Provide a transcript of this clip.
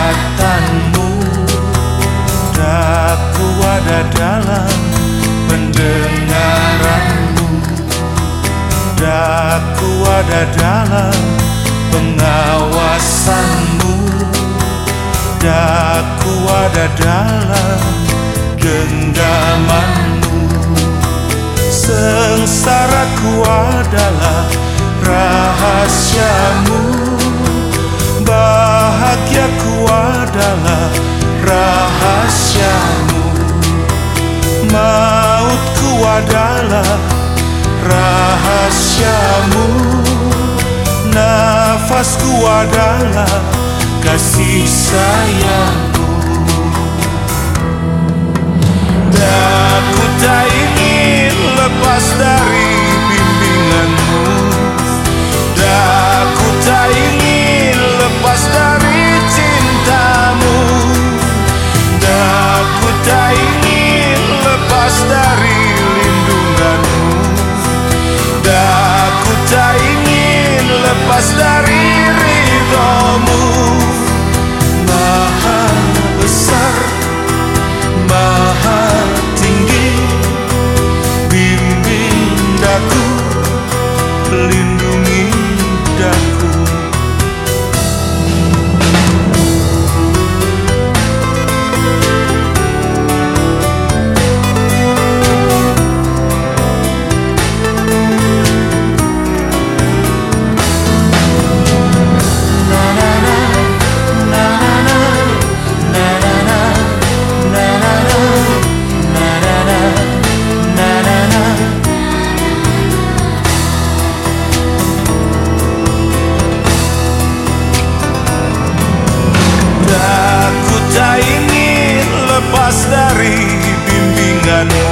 kekuatanmu. Daku ada dalam pendengaranmu. Daku ada dalam pengawasanmu. Daku ada dalam genggamanmu. Sengsaraku adalah rahasiamu. Adalah rahasiamu. Nafasku adalah kasih sayang Dari bimbinganmu